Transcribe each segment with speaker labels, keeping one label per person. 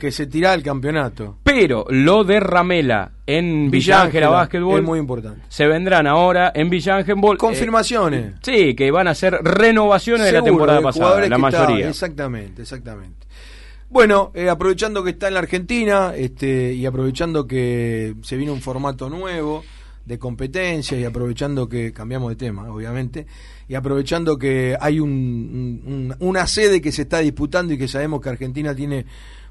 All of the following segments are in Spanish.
Speaker 1: que se tira el campeonato.
Speaker 2: Pero lo de Ramela en Villa Ángela Básquetbol
Speaker 1: es muy importante.
Speaker 2: se vendrán ahora en Villa Ángel
Speaker 1: Confirmaciones.
Speaker 2: sí, que van a ser renovaciones de la temporada
Speaker 1: de
Speaker 2: pasada, la mayoría.
Speaker 1: exactamente, exactamente. Bueno, eh, aprovechando que está en la Argentina este, y aprovechando que se viene un formato nuevo de competencia y aprovechando que cambiamos de tema, obviamente, y aprovechando que hay un- una sede que se está disputando y que sabemos que Argentina tiene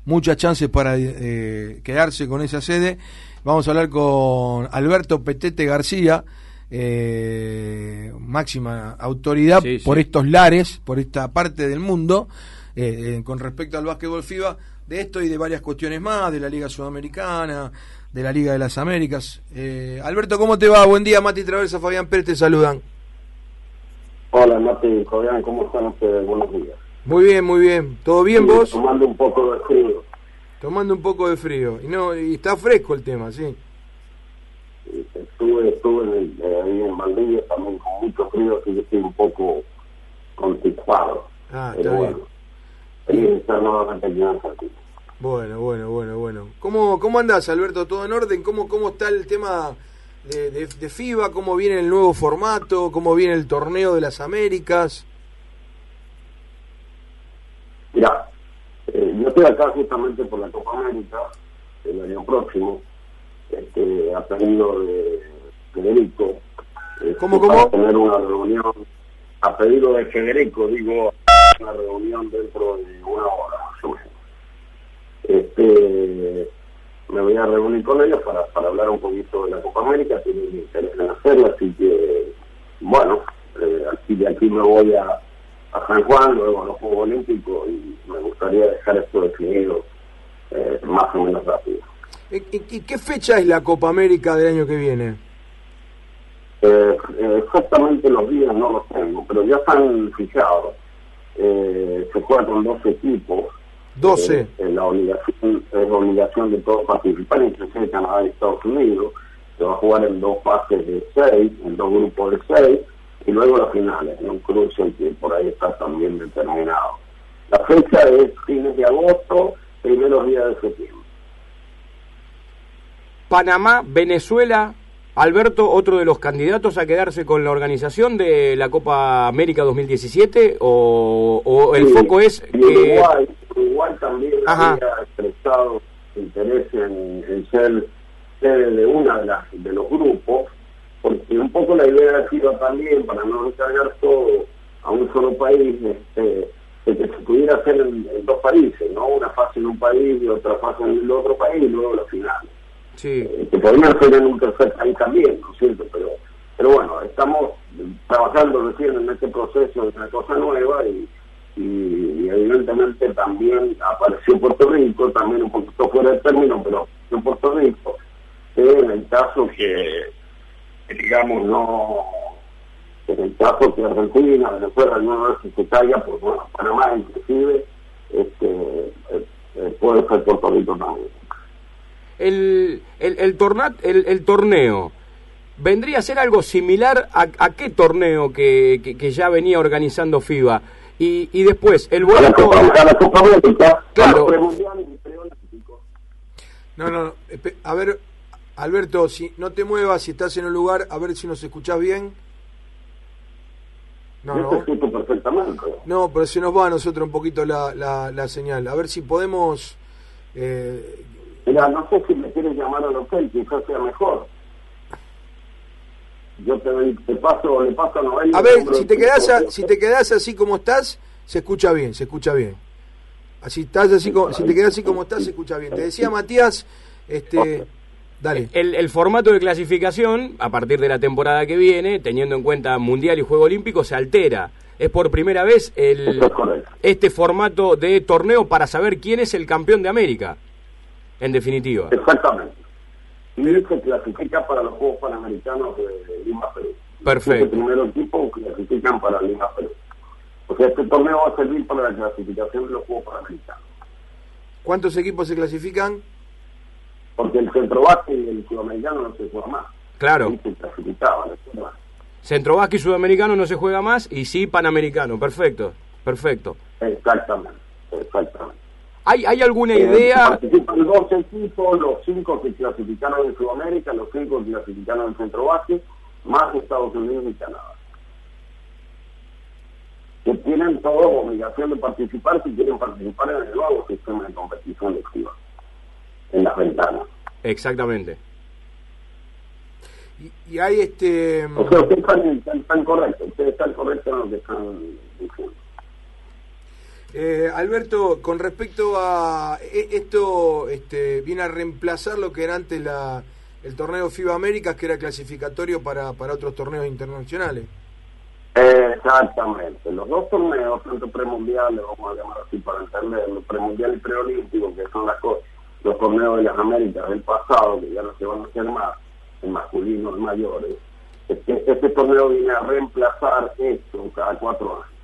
Speaker 1: muchas chances para eh, quedarse con esa sede, vamos a hablar con Alberto Petete García, eh, máxima autoridad
Speaker 2: Sí, sí.
Speaker 1: por estos lares, por esta parte del mundo, eh, eh, con respecto al básquetbol FIBA, de esto y de varias cuestiones más, de la Liga Sudamericana, de la Liga de las Américas. Eh, Alberto, ¿cómo te va? Buen día, Mati Traversa, Fabián Pérez, te saludan.
Speaker 3: Hola, Mati, Fabián, ¿cómo están ustedes? Buenos días.
Speaker 1: Muy bien, muy bien. ¿Todo bien
Speaker 3: Sí,
Speaker 1: vos?
Speaker 3: Tomando un poco de frío.
Speaker 1: Tomando un poco de frío. Y no y está fresco el tema, sí.
Speaker 3: Estuve, estuve en eh, ahí en Valdivia también con mucho frío, así que estoy un poco constipado.
Speaker 1: Ah, está
Speaker 3: Pero
Speaker 1: bien.
Speaker 3: bueno, estar nuevamente aquí en Argentina.
Speaker 1: Bueno, bueno, bueno, bueno. ¿Cómo, cómo andás, Alberto? ¿Todo en orden? ¿Cómo, cómo está el tema de, de- de FIBA? ¿Cómo viene el nuevo formato? ¿Cómo viene el torneo de las Américas?
Speaker 3: Mira, eh, yo estoy acá justamente por la Copa América el año próximo, este, a pedido de Federico. este,
Speaker 1: ¿Cómo,
Speaker 3: para tener una reunión, a pedido de Federico, digo, una reunión dentro de una hora más o menos. Este, me voy a reunir con ellos para, para hablar un poquito de la Copa América, tienen interés en hacerlo, así que, bueno, eh, aquí de aquí me voy a, a San Juan, luego a los Juegos Olímpicos y me gustaría dejar esto definido eh, más o menos rápido.
Speaker 1: ¿Y, qué fecha es la Copa América del año que viene?
Speaker 3: Eh, eh, exactamente los días no los tengo, pero ya están fijados. Eh, se juega con dos equipos.
Speaker 1: 12.
Speaker 3: Eh, la obligación es la obligación de todos participar, inclusive Canadá y Estados Unidos. Se va a jugar en dos fases de seis, en dos grupos de seis, y luego las finales, en un cruce que por ahí está también determinado. La fecha es fines de agosto, primeros días de septiembre.
Speaker 2: Panamá, Venezuela, Alberto, otro de los candidatos a quedarse con la organización de la Copa América 2017 o, o el
Speaker 3: Sí,
Speaker 2: foco es que
Speaker 3: Uruguay, Uruguay también
Speaker 2: Ajá.
Speaker 3: había expresado interés en, en ser sede de una de, las, de los grupos, porque un poco la idea ha sido también, para no encargar todo a un solo país, este, de que se pudiera hacer en, en dos países, ¿no? Una fase en un país y otra fase en el otro país y luego la final.
Speaker 2: sí,
Speaker 3: Eh, que podrían ser en un tercer país también, ¿no es cierto? Pero, pero bueno, estamos trabajando recién en este proceso de una cosa nueva y, y, y evidentemente también apareció Puerto Rico, también un poquito fuera de término, pero en Puerto Rico, que en el caso que, que, digamos, no, en el caso que Argentina, Venezuela, no vez que se caiga, pues bueno, Panamá inclusive, este, eh, eh, puede ser Puerto Rico también.
Speaker 2: el, el, el, torna- el, el torneo vendría a ser algo similar a, a qué torneo que, que, que ya venía organizando FIBA. Y, y después, el
Speaker 3: a la. Copa, a la Copa América,
Speaker 2: Claro.
Speaker 1: No, no, no. espe- A ver, Alberto, si no te muevas, si estás en un lugar, a ver si nos escuchás bien. No,
Speaker 3: Yo
Speaker 1: no.
Speaker 3: perfectamente.
Speaker 1: No, pero se nos va a nosotros un poquito la, la, la señal. A ver si podemos... eh,
Speaker 3: Mira, no sé si me quieres llamar al hotel, quizás sea mejor. Yo te, te paso, le paso a Noel.
Speaker 1: A ver, si te quedás, a- si te quedás así como estás, se escucha bien, se escucha bien. Así estás así como, si te quedás así como estás, se escucha bien. Te decía Matías, este, dale.
Speaker 2: El, el formato de clasificación, a partir de la temporada que viene, teniendo en cuenta Mundial y Juego Olímpico, se altera. Es por primera vez el, este formato de torneo para saber quién es el campeón de América, en definitiva.
Speaker 3: Exactamente. Y se clasifica para los Juegos Panamericanos de, Lima, Perú.
Speaker 2: Perfecto.
Speaker 3: Este primer equipo clasifican para Lima, Perú. O sea, este torneo va a servir para la clasificación de los Juegos Panamericanos.
Speaker 1: ¿Cuántos equipos se clasifican?
Speaker 3: Porque el centro base y el sudamericano no se juega más.
Speaker 2: Claro,
Speaker 3: se ¿no?
Speaker 2: centrovasco y sudamericano no se juega más y sí panamericano. Perfecto, perfecto.
Speaker 3: Exactamente, exactamente.
Speaker 2: ¿Hay, ¿Hay alguna eh, idea?
Speaker 3: Participan dos equipos, los cinco que clasificaron en Sudamérica, los cinco que clasificaron en Centro Básquet, más Estados Unidos y Canadá. Que tienen toda obligación de participar si quieren participar en el nuevo sistema de competición de FIBA, en las ventanas.
Speaker 2: Exactamente.
Speaker 1: Y, hay este...
Speaker 3: O sea, ustedes están, están, correctos, ustedes están correctos en lo que están diciendo.
Speaker 1: Eh, Alberto, con respecto a e, esto, este, viene a reemplazar lo que era antes la, el torneo FIBA Américas, que era clasificatorio para, para otros torneos internacionales.
Speaker 3: Exactamente, los dos torneos, tanto premundiales, vamos a llamar así para entender, premundial y preolímpicos, que son las los torneos de las Américas del pasado, que ya no se van a hacer más, en masculinos mayores, este, este torneo viene a reemplazar esto cada cuatro años.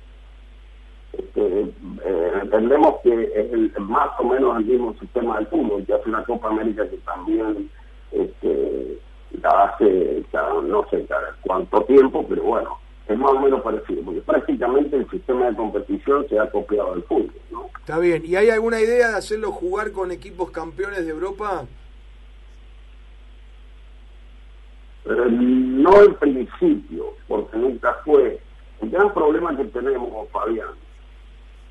Speaker 3: Este, eh, entendemos que es el, más o menos el mismo sistema del fútbol, que hace una Copa América que también este, la hace no sé cuánto tiempo, pero bueno, es más o menos parecido, porque prácticamente el sistema de competición se ha copiado del fútbol. ¿no?
Speaker 1: Está bien, ¿y hay alguna idea de hacerlo jugar con equipos campeones de Europa?
Speaker 3: Eh, no en principio, porque nunca fue. El gran problema que tenemos, Fabián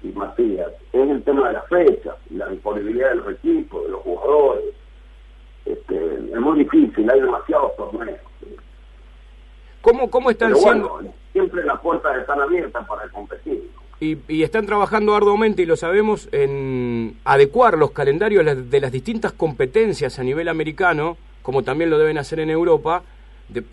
Speaker 3: y Matías, es el tema de la fecha, la disponibilidad de los equipos, de los jugadores. Este, es muy difícil, hay demasiados torneos.
Speaker 2: ¿Cómo, cómo están siendo?
Speaker 3: Siempre las puertas están abiertas para competir.
Speaker 2: Y, y, están trabajando arduamente, y lo sabemos, en adecuar los calendarios de las distintas competencias a nivel americano, como también lo deben hacer en Europa,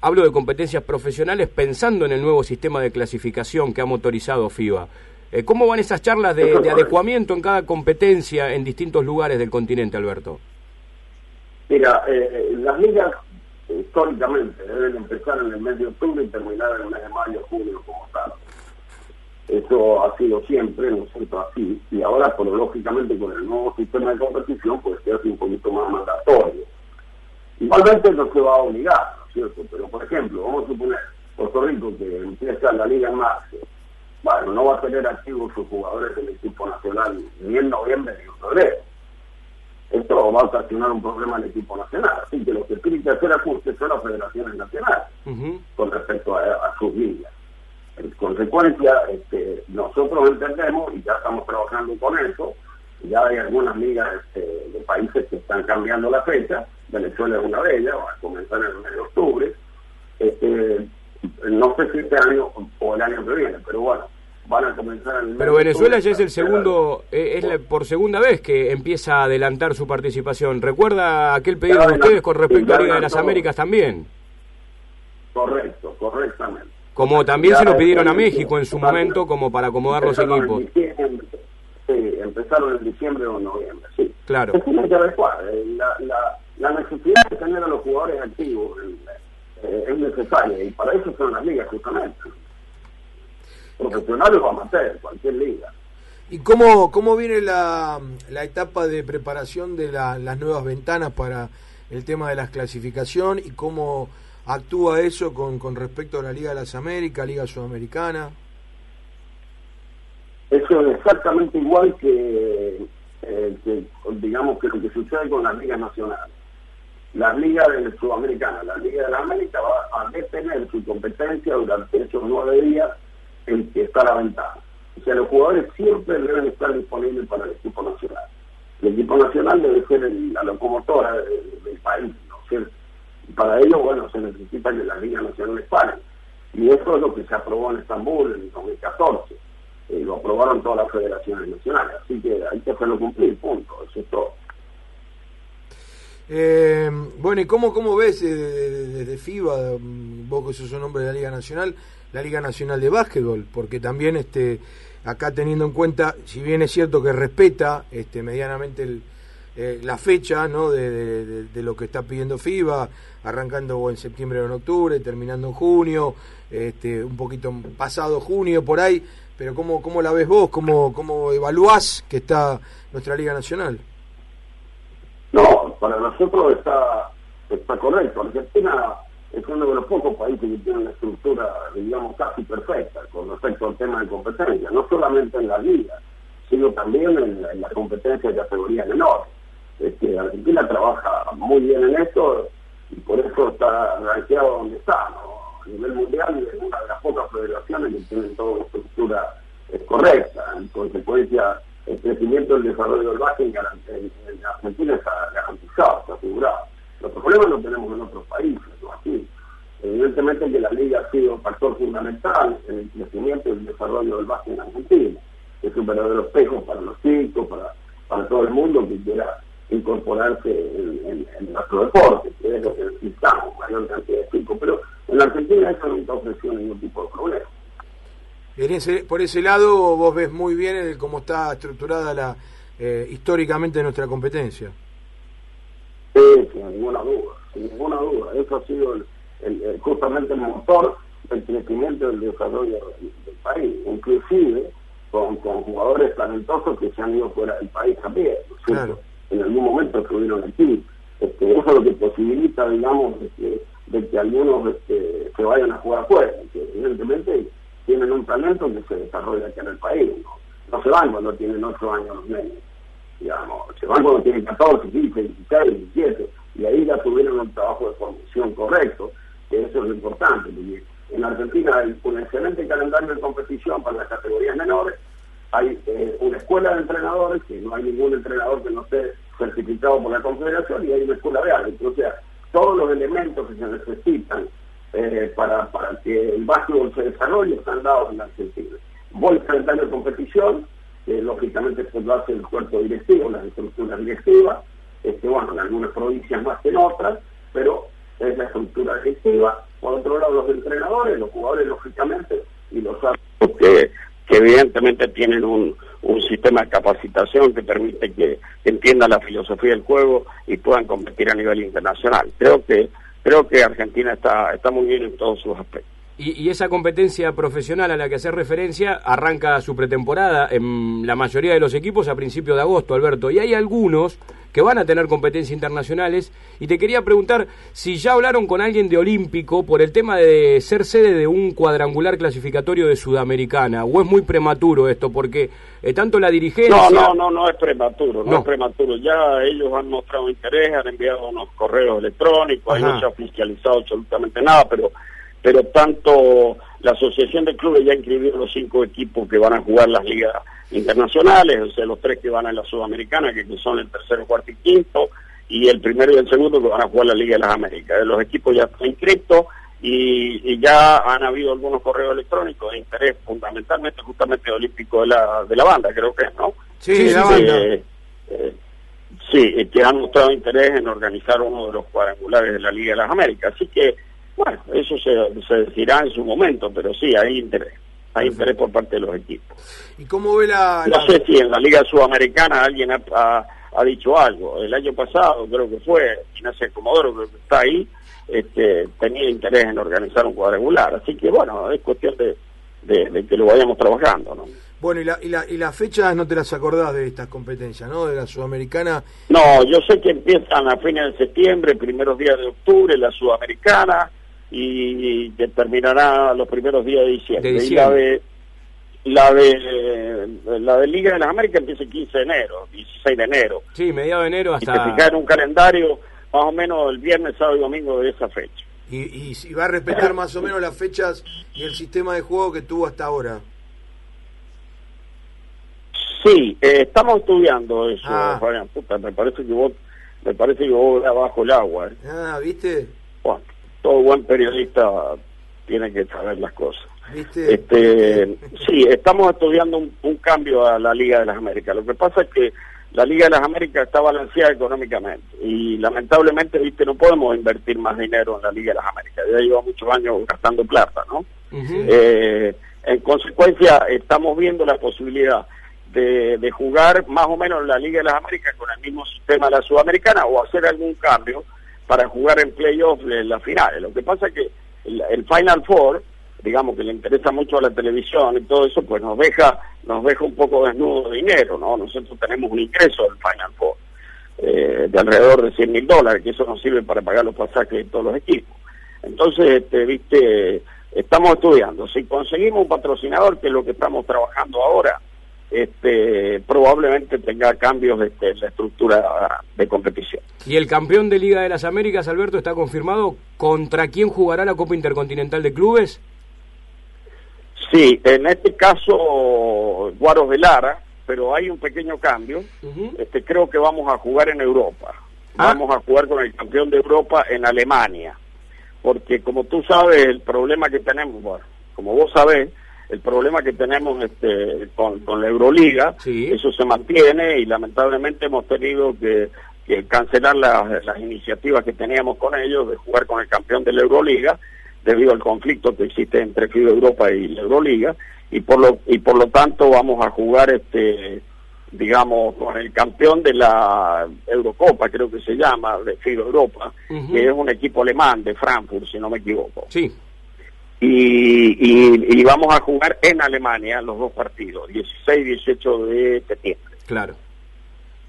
Speaker 2: hablo de competencias profesionales pensando en el nuevo sistema de clasificación que ha motorizado FIBA. Eh, ¿Cómo van esas charlas de, adecuamiento en cada competencia en distintos lugares del continente, Alberto?
Speaker 3: Mira, eh, las ligas históricamente deben empezar en el mes de octubre y terminar en el mes de mayo, junio, como tal. Eso ha sido siempre, ¿no es cierto? Así. Y ahora, pero lógicamente, con el nuevo sistema de competición, pues se hace un poquito más mandatorio. Igualmente no se va a obligar, ¿cierto? Pero, por ejemplo, vamos a suponer Puerto Rico que empieza la Liga en marzo. Bueno, no va a tener activos sus jugadores del equipo nacional ni en noviembre ni en febrero. Esto va a ocasionar un problema al equipo nacional. Así que lo que tiene que hacer ajustes son las federaciones nacionales con respecto a, sus ligas. En consecuencia, este, nosotros entendemos, y ya estamos trabajando con eso, ya hay algunas ligas este, de países que están cambiando la fecha, Venezuela es una de ellas, va a comenzar en el mes de octubre, este, no sé si este año o el año que viene, pero bueno, van a comenzar en el
Speaker 2: Pero Venezuela ya es el segundo, eh, es por segunda vez que empieza a adelantar su participación. ¿Recuerda aquel pedido de ustedes con respecto a Liga de las Américas también?
Speaker 3: Correcto, correctamente.
Speaker 2: Como también se lo pidieron a México en su momento, como para acomodar los equipos
Speaker 3: empezaron en diciembre o noviembre, sí.
Speaker 2: Claro.
Speaker 3: Se tiene que adecuar. La, la, la, necesidad de tener a los jugadores activos eh, es necesaria y para eso son las ligas justamente. Profesionales o amateurs, cualquier liga.
Speaker 1: ¿Y cómo, cómo viene la, la etapa de preparación de las nuevas ventanas para el tema de la clasificación y cómo actúa eso con, con respecto a la Liga de las Américas, Liga Sudamericana?
Speaker 3: Eso es exactamente igual que, eh, digamos, que lo que sucede con las ligas nacionales. Las ligas de Sudamericana, la Liga de la América va a detener su competencia durante esos nueve días en que está la ventana. O sea, los jugadores siempre deben estar disponibles para el equipo nacional. El equipo nacional debe ser la locomotora del, país, ¿no es cierto? Y para ello, bueno, se necesita que las ligas nacionales paren. Y eso es lo que se aprobó en Estambul en 2014 eh, lo aprobaron todas las federaciones nacionales, así que hay que hacerlo cumplir, punto, eso es todo.
Speaker 1: Eh, bueno, ¿y cómo, cómo ves desde FIBA, vos que sos un hombre de la Liga Nacional, la Liga Nacional de Básquetbol? Porque también este acá teniendo en cuenta, si bien es cierto que respeta este medianamente el, eh, la fecha ¿no? De, de, lo que está pidiendo FIBA, arrancando en septiembre o en octubre, terminando en junio, este, un poquito pasado junio por ahí, pero ¿cómo, cómo la ves vos? ¿Cómo, ¿Cómo evaluás que está nuestra Liga Nacional?
Speaker 3: No, para nosotros está, está correcto. Argentina es uno de los pocos países que tiene una estructura, digamos, casi perfecta con respecto al tema de competencia, no solamente en la liga, sino también en, la competencia de categoría menor. Este, Argentina trabaja muy bien en esto y por eso está rankeado donde está. A nivel mundial es una de las pocas federaciones que tienen toda una estructura correcta. En consecuencia, el crecimiento y el desarrollo del básquet en, Argentina está garantizado, está asegurado. Los problemas los tenemos en otros países, no aquí. Evidentemente que la liga ha sido un factor fundamental en el crecimiento y el desarrollo del básquet en Argentina. Es un verdadero espejo para los chicos, para, para todo el mundo que quiera incorporarse en, nuestro deporte, que es lo que necesitamos, mayor cantidad de chicos. Pero en la Argentina eso está ofreciendo ningún tipo de problema.
Speaker 1: Por ese lado vos ves muy bien cómo está estructurada la eh, históricamente nuestra competencia.
Speaker 3: Sí, sin ninguna duda, sin ninguna duda. Eso ha sido el, justamente el motor del crecimiento y del desarrollo del, país, inclusive con, jugadores talentosos que se han ido fuera del país también, En algún momento estuvieron aquí. Este, eso es lo que posibilita, digamos, de que, algunos este, se vayan a jugar afuera, que evidentemente tienen un talento que se desarrolla aquí en el país. No, se van cuando tienen 8 años los niños. Digamos, se van cuando tienen 14, 15, 16, 17, y ahí ya tuvieron un trabajo de formación correcto, que eso es lo importante. Porque en Argentina hay un excelente calendario de competición para las categorías menores, hay eh, una escuela de entrenadores, que no hay ningún entrenador que no esté certificado por la Confederación, y hay una escuela de árbitros. O sea, todos los elementos que se necesitan eh, para, que el básquetbol se desarrolle están dados en la Argentina. Voy calendario de competición, que lógicamente se lo hace el cuerpo directivo, las estructuras directivas, este, bueno, en algunas provincias más que en otras, pero es la estructura directiva. Por otro lado, los entrenadores, los jugadores, lógicamente, y los que, que evidentemente tienen un, un sistema de capacitación que permite que entiendan la filosofía del juego y puedan competir a nivel internacional. Creo que creo que Argentina está, está muy bien en todos sus aspectos.
Speaker 2: Y, esa competencia profesional a la que hace referencia arranca su pretemporada en la mayoría de los equipos a principios de agosto, Alberto. Y hay algunos que van a tener competencias internacionales. Y te quería preguntar si ya hablaron con alguien de Olímpico por el tema de ser sede de un cuadrangular clasificatorio de Sudamericana. ¿O es muy prematuro esto? Porque eh, tanto la dirigencia...
Speaker 3: No, no, no, no es prematuro, no, es prematuro. Ya ellos han mostrado interés, han enviado unos correos electrónicos, ahí no se ha oficializado absolutamente nada, pero pero tanto la Asociación de Clubes ya inscribió los cinco equipos que van a jugar las ligas internacionales, o sea, los tres que van a la Sudamericana, que son el tercero, cuarto y quinto, y el primero y el segundo que van a jugar la Liga de las Américas. Los equipos ya están inscritos y, ya han habido algunos correos electrónicos de interés fundamentalmente justamente olímpico de la, de la banda, creo que es, ¿no?
Speaker 1: Sí, sí, la banda. Eh,
Speaker 3: eh, sí, que han mostrado interés en organizar uno de los cuadrangulares de la Liga de las Américas. Así que bueno, eso se, se decirá en su momento, pero sí, hay interés. Hay interés por parte de los equipos.
Speaker 1: ¿Y cómo ve la...?
Speaker 3: No sé si en la Liga Sudamericana alguien ha, ha, dicho algo. El año pasado creo que fue Ignacio Comodoro, que está ahí, este, tenía interés en organizar un cuadrangular. Así que bueno, es cuestión de, de, que lo vayamos trabajando, ¿no?
Speaker 1: Bueno, y, la, y, la, y las fechas no te las acordás de estas competencias, ¿no? De la Sudamericana.
Speaker 3: No, yo sé que empiezan a fines de septiembre, primeros días de octubre, la Sudamericana, y que terminará los primeros días de diciembre. Y la de la de la de Liga de las Américas empieza el 15 de enero, 16 de enero.
Speaker 2: Sí, mediado de enero hasta...
Speaker 3: Y te en un calendario más o menos el viernes, sábado y domingo de esa fecha.
Speaker 1: Y, y, va a respetar más o menos las fechas y el sistema de juego que tuvo hasta ahora.
Speaker 3: Sí, eh, estamos estudiando eso,
Speaker 1: ah.
Speaker 3: Puta, me parece que vos, me parece que vos bajo el agua. ¿eh?
Speaker 1: Ah, ¿viste?
Speaker 3: Bueno, todo buen periodista tiene que saber las cosas. Este, sí, estamos estudiando un, cambio a la Liga de las Américas. Lo que pasa es que la Liga de las Américas está balanceada económicamente y lamentablemente, viste, no podemos invertir más dinero en la Liga de las Américas. Ya lleva muchos años gastando plata, ¿no? Eh, en consecuencia, estamos viendo la posibilidad de, de jugar más o menos la Liga de las Américas con el mismo sistema de la Sudamericana o hacer algún cambio para jugar en playoff en las finales. Lo que pasa es que el, Final Four, digamos que le interesa mucho a la televisión y todo eso, pues nos deja, nos deja un poco desnudo de dinero, ¿no? Nosotros tenemos un ingreso del Final Four eh, de alrededor de 100 mil dólares, que eso nos sirve para pagar los pasajes de todos los equipos. Entonces, este, viste, estamos estudiando. Si conseguimos un patrocinador, que es lo que estamos trabajando ahora, este, probablemente tenga cambios este, en la estructura de competición.
Speaker 2: ¿Y el campeón de Liga de las Américas, Alberto, está confirmado? ¿Contra quién jugará la Copa Intercontinental de Clubes?
Speaker 3: Sí, en este caso Guaros de Lara, pero hay un pequeño cambio. este, creo que vamos a jugar en Europa. Ah. Vamos a jugar con el campeón de Europa en Alemania. Porque como tú sabes, el problema que tenemos, bueno, como vos sabés, el problema que tenemos este, con, la Euroliga, eso se mantiene y lamentablemente hemos tenido que, cancelar las, las iniciativas que teníamos con ellos de jugar con el campeón de la Euroliga debido al conflicto que existe entre FIBA Europa y la Euroliga. Y por lo y por lo tanto vamos a jugar este digamos con el campeón de la Eurocopa creo que se llama de FIBA Europa que es un equipo alemán de Frankfurt si no me equivoco.
Speaker 2: Sí
Speaker 3: y, y, vamos a jugar en Alemania los dos partidos, 16 y 18 de septiembre.
Speaker 2: Claro.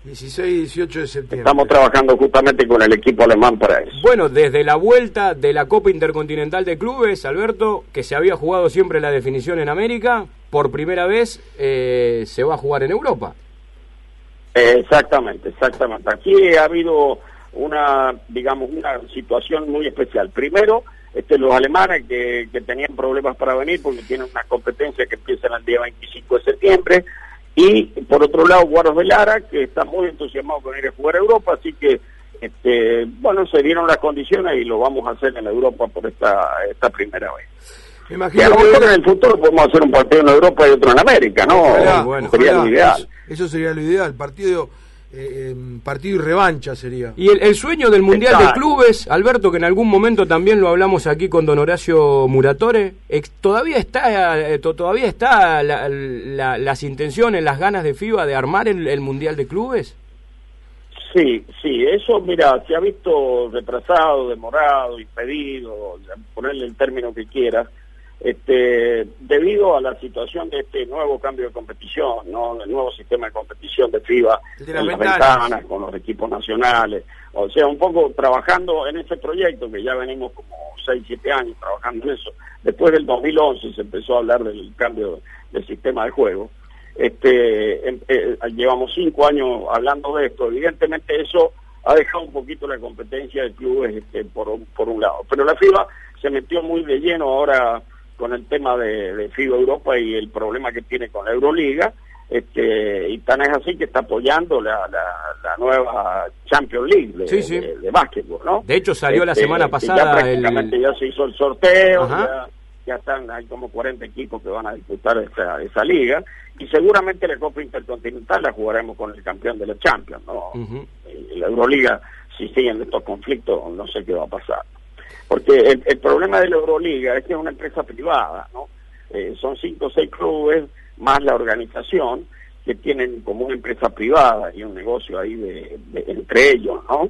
Speaker 1: 16 y 18 de septiembre.
Speaker 3: Estamos trabajando justamente con el equipo alemán para eso.
Speaker 2: Bueno, desde la vuelta de la Copa Intercontinental de Clubes, Alberto, que se había jugado siempre la definición en América, por primera vez eh, se va a jugar en Europa.
Speaker 3: exactamente, exactamente. Aquí ha habido una, digamos, una situación muy especial. Primero, este, los alemanes que, tenían problemas para venir porque tienen una competencia que empieza el día 25 de septiembre y por otro lado Guaros de Lara que está muy entusiasmado con ir a jugar a Europa así que este, bueno se dieron las condiciones y lo vamos a hacer en Europa por esta esta primera vez Me imagino a lo mejor en el futuro podemos hacer un partido en Europa y otro en América, ¿no?
Speaker 1: sería lo ideal. Eso sería lo ideal. Partido eh, partido y revancha sería.
Speaker 2: Y el, sueño del Mundial de Clubes, Alberto, que en algún momento también lo hablamos aquí con don Horacio Muratore, todavía está, eh, todavía está las intenciones, las ganas de FIBA de armar el Mundial de Clubes.
Speaker 3: Sí, sí, eso, mira, se ha visto retrasado, demorado, impedido, ponerle el término que quieras, este, debido a la situación de este nuevo cambio de competición, ¿no? el nuevo sistema de competición de FIBA,
Speaker 1: de las ventanas.
Speaker 3: con los equipos nacionales, o sea, un poco trabajando en ese proyecto que ya venimos como 6, 7 años trabajando en eso. Después del 2011 se empezó a hablar del cambio del sistema de juego. Este, em, eh, llevamos 5 años hablando de esto. Evidentemente eso ha dejado un poquito la competencia de clubes este, por, por un lado. Pero la FIBA se metió muy de lleno ahora con el tema de, de FIBA Europa y el problema que tiene con la Euroliga. Este, y tan es así que está apoyando la, la, nueva Champions League de, de, básquetbol, ¿no?
Speaker 2: De hecho salió la este, semana pasada.
Speaker 3: Ya prácticamente ya se hizo el sorteo, ya, están, hay como 40 equipos que van a disputar esa, esa liga y seguramente la Copa Intercontinental la jugaremos con el campeón de la Champions, ¿no? La Euroliga, si siguen estos conflictos, no sé qué va a pasar. Porque el, problema de la Euroliga es que es una empresa privada, ¿no? Eh, son cinco o seis clubes más la organización que tienen como una empresa privada y un negocio ahí de, entre ellos, ¿no?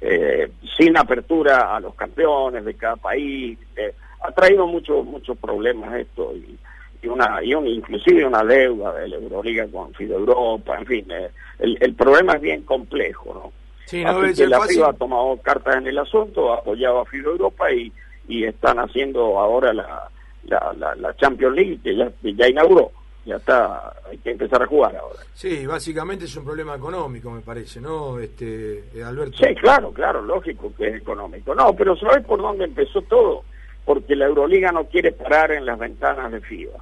Speaker 3: Eh, sin apertura a los campeones de cada país, eh, ha traído muchos muchos problemas esto y, una y inclusive una deuda de la Euroliga con FIDE Europa, en fin, el, el problema es bien complejo, ¿no? Sí, no Así que la FIBA ha tomado cartas en el asunto, ha apoyado a FIBA Europa y, y están haciendo ahora la, la, la, Champions League que ya, ya inauguró. Ya está, hay que empezar a jugar ahora.
Speaker 1: Sí, básicamente es un problema económico, me parece, ¿no, este eh, Alberto?
Speaker 3: Sí, claro, claro, lógico que es económico. No, pero ¿sabes por dónde empezó todo? Porque la Euroliga no quiere parar en las ventanas de FIBA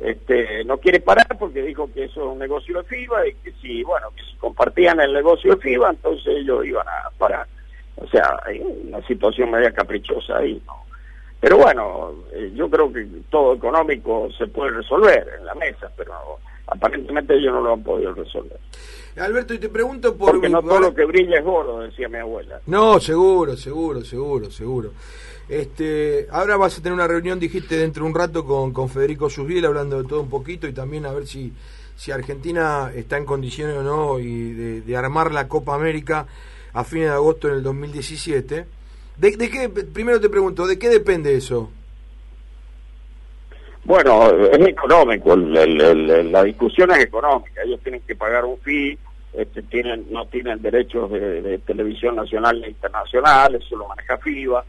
Speaker 3: este, no quiere parar porque dijo que eso es un negocio de FIBA y que si, bueno, que si compartían el negocio de FIBA, entonces ellos iban a parar. O sea, hay una situación media caprichosa ahí, ¿no? Pero bueno, eh, yo creo que todo económico se puede resolver en la mesa, pero aparentemente ellos no lo han podido resolver.
Speaker 1: Alberto, y te pregunto por...
Speaker 3: Porque no todo lo que brilla es oro, decía mi abuela.
Speaker 1: No, seguro, seguro, seguro, seguro. Este, ahora vas a tener una reunión, dijiste, dentro de un rato con, con Federico Susbiel, hablando de todo un poquito y también a ver si, si Argentina está en condiciones o no y de, armar la Copa América a fines de agosto en el 2017. ¿De, de qué, primero te pregunto, ¿de qué depende eso?
Speaker 3: Bueno, es económico, la discusión es económica, ellos tienen que pagar un fee, este, tienen, no tienen derechos de, de televisión nacional e internacional, eso lo maneja FIBA,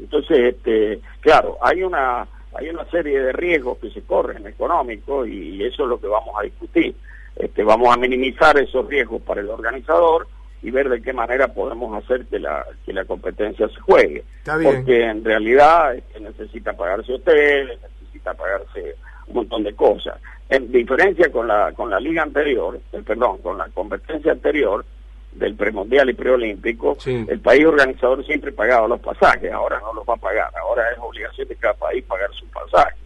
Speaker 3: entonces, este, claro, hay una hay una serie de riesgos que se corren económicos y, eso es lo que vamos a discutir. Este, vamos a minimizar esos riesgos para el organizador y ver de qué manera podemos hacer que la, que la competencia se juegue. Porque en realidad este, necesita pagarse hoteles, necesita pagarse un montón de cosas. En diferencia con la, con la liga anterior, eh, perdón, con la competencia anterior, del premundial y preolímpico, el país organizador siempre pagaba los pasajes, ahora no los va a pagar, ahora es obligación de cada país pagar su pasaje.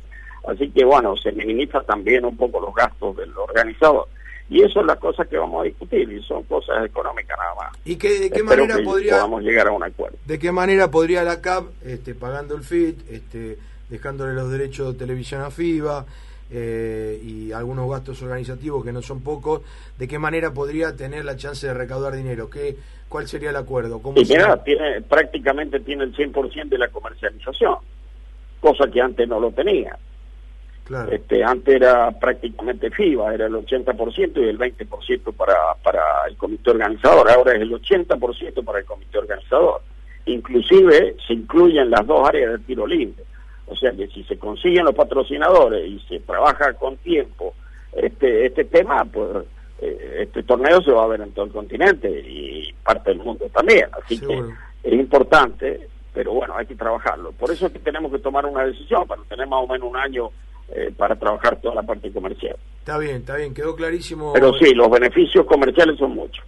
Speaker 3: Así que bueno, se minimiza también un poco los gastos del organizador. Y eso es la cosa que vamos a discutir, y son cosas económicas nada más.
Speaker 1: ¿Y que, de qué manera podría
Speaker 3: podamos llegar a un acuerdo?
Speaker 1: ¿De qué manera podría la CAP, este, pagando el FIT, este, dejándole los derechos de televisión a FIBA, eh, y algunos gastos organizativos que no son pocos, ¿de qué manera podría tener la chance de recaudar dinero? ¿Qué, ¿Cuál sería el acuerdo?
Speaker 3: ¿Cómo tiene, prácticamente tiene el 100% de la comercialización, cosa que antes no lo tenía. Claro. Este, antes era prácticamente FIBA, era el 80% y el 20% para, para el comité organizador, ahora es el 80% para el comité organizador. Inclusive se incluyen las dos áreas de tiro libre. O sea que si se consiguen los patrocinadores y se trabaja con tiempo este, este tema, pues eh, este torneo se va a ver en todo el continente y parte del mundo también. Así que es importante, pero bueno, hay que trabajarlo. Por eso es que tenemos que tomar una decisión, para tener más o menos un año eh, para trabajar toda la parte comercial.
Speaker 1: Está bien, está bien, quedó clarísimo.
Speaker 3: Pero sí, los beneficios comerciales son muchos.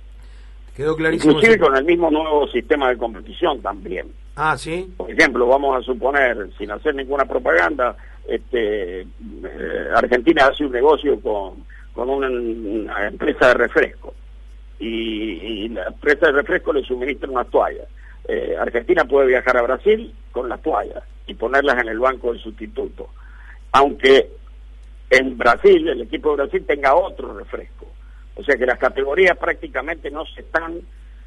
Speaker 1: Quedó clarísimo.
Speaker 3: Inclusive con el mismo nuevo sistema de competición también.
Speaker 1: Ah, sí.
Speaker 3: Por ejemplo, vamos a suponer, sin hacer ninguna propaganda, este, eh, Argentina hace un negocio con, con una, empresa de refresco y, la empresa de refresco le suministra unas toallas. Eh, Argentina puede viajar a Brasil con las toallas y ponerlas en el banco del sustituto, aunque en Brasil, el equipo de Brasil tenga otro refresco. O sea que las categorías prácticamente no se están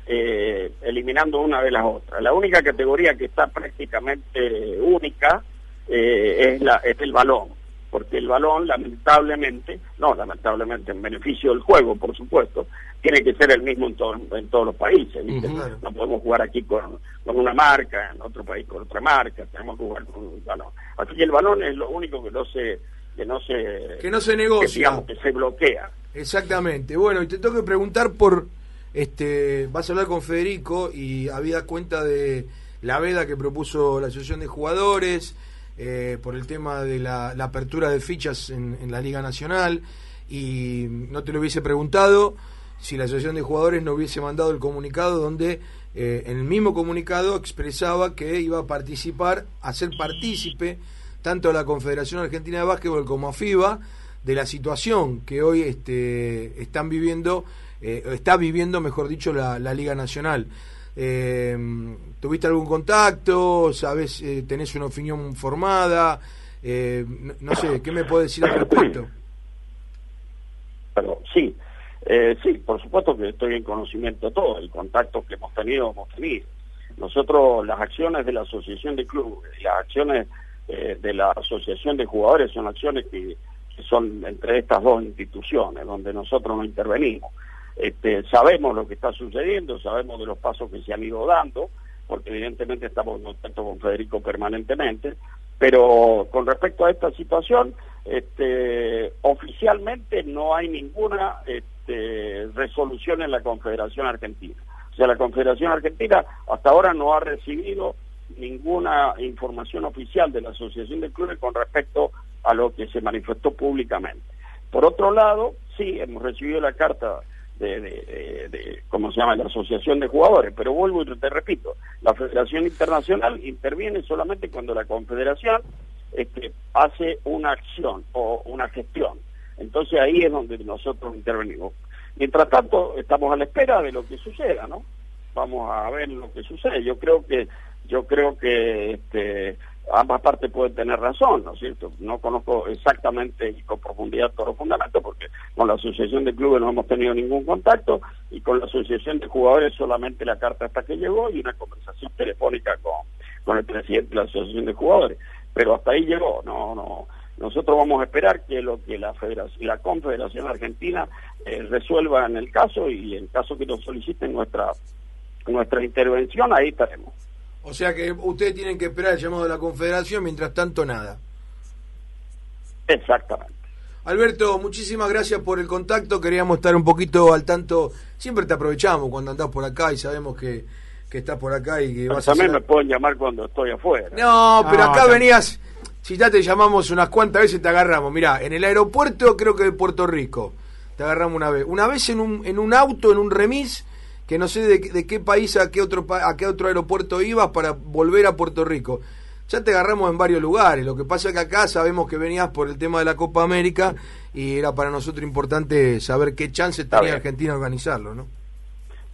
Speaker 3: eh, eliminando una de las otras. La única categoría que está prácticamente única eh, es, la, es el balón, porque el balón lamentablemente, no lamentablemente en beneficio del juego, por supuesto, tiene que ser el mismo en, en todos los países. No podemos jugar aquí con, con una marca, en otro país con otra marca, tenemos que jugar con un balón. Así que el balón es lo único que no se que no se
Speaker 1: que no se negocia,
Speaker 3: digamos que se bloquea.
Speaker 1: Exactamente. Bueno, y te tengo que preguntar por este, vas a hablar con Federico y había cuenta de la veda que propuso la Asociación de Jugadores eh, por el tema de la, apertura de fichas en, la Liga Nacional y no te lo hubiese preguntado si la Asociación de Jugadores no hubiese mandado el comunicado donde eh, en el mismo comunicado expresaba que iba a participar, a ser partícipe tanto a la Confederación Argentina de Básquetbol como a FIBA de la situación que hoy este, están viviendo eh, está viviendo, mejor dicho, la, Liga Nacional. Eh, ¿Tuviste algún contacto? ¿Sabes? Eh, ¿Tenés una opinión formada? no, sé, ¿qué me puedes decir al respecto?
Speaker 3: Pero, sí, sí, por supuesto que estoy en conocimiento de todo, el contacto que hemos tenido, hemos tenido. Nosotros, las acciones de la Asociación de Clubes, las acciones de la Asociación de Jugadores son acciones que, que son entre estas dos instituciones, donde nosotros no intervenimos. Este, sabemos lo que está sucediendo, sabemos de los pasos que se han ido dando, porque evidentemente estamos en contacto con Federico permanentemente, pero con respecto a esta situación, este, oficialmente no hay ninguna este, resolución en la Confederación Argentina. O sea, la Confederación Argentina hasta ahora no ha recibido ninguna información oficial de la Asociación de Clubes con respecto a lo que se manifestó públicamente. Por otro lado, sí, hemos recibido la carta de, de, ¿cómo se llama?, la asociación de jugadores. Pero vuelvo y te repito, la Federación Internacional interviene solamente cuando la Confederación este, hace una acción o una gestión. Entonces ahí es donde nosotros intervenimos. Mientras tanto, estamos a la espera de lo que suceda, ¿no? Vamos a ver lo que sucede. Yo creo que, yo creo que este, ambas partes pueden tener razón, ¿no es cierto? No conozco exactamente y con profundidad todos los fundamentos, porque con la Asociación de Clubes no hemos tenido ningún contacto, y con la Asociación de Jugadores solamente la carta hasta que llegó y una conversación telefónica con, con el presidente de la Asociación de Jugadores. Pero hasta ahí llegó, no, no. Nosotros vamos a esperar que lo que la Federación, la Confederación Argentina eh, resuelva en el caso y en caso que nos soliciten nuestra nuestra intervención, ahí estaremos.
Speaker 1: O sea que ustedes tienen que esperar el llamado de la Confederación, mientras tanto nada.
Speaker 3: Exactamente.
Speaker 1: Alberto, muchísimas gracias por el contacto. Queríamos estar un poquito al tanto. Siempre te aprovechamos cuando andás por acá y sabemos que, que estás por acá y que vas a
Speaker 3: También
Speaker 1: hacer-
Speaker 3: me pueden llamar cuando estoy afuera.
Speaker 1: No, pero
Speaker 2: No,
Speaker 1: acá venías. Si ya te llamamos unas cuantas veces, te agarramos. Mirá, en el aeropuerto, creo que de Puerto Rico, te agarramos una vez. Una vez en un, en un auto, en un remis, que no sé de, qué- de qué país a qué, otro, a qué otro aeropuerto ibas para volver a Puerto Rico. Ya te agarramos en varios lugares. Lo que pasa es que acá sabemos que venías por el tema de la Copa América y era para nosotros importante saber qué chance tenía. Argentina organizarlo, ¿no?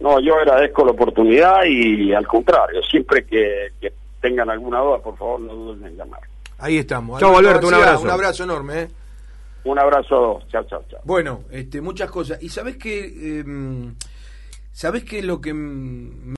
Speaker 3: No, yo agradezco la oportunidad y al contrario, siempre que, que tengan alguna duda, por favor, no duden en llamar.
Speaker 1: Ahí estamos.
Speaker 2: Chau, Alberto, un abrazo.
Speaker 1: Un abrazo enorme, ¿eh?
Speaker 3: Un abrazo a todos. Chao, chao, chao.
Speaker 1: Bueno, este, muchas cosas. ¿Y sabes qué? eh, ¿Sabes qué lo que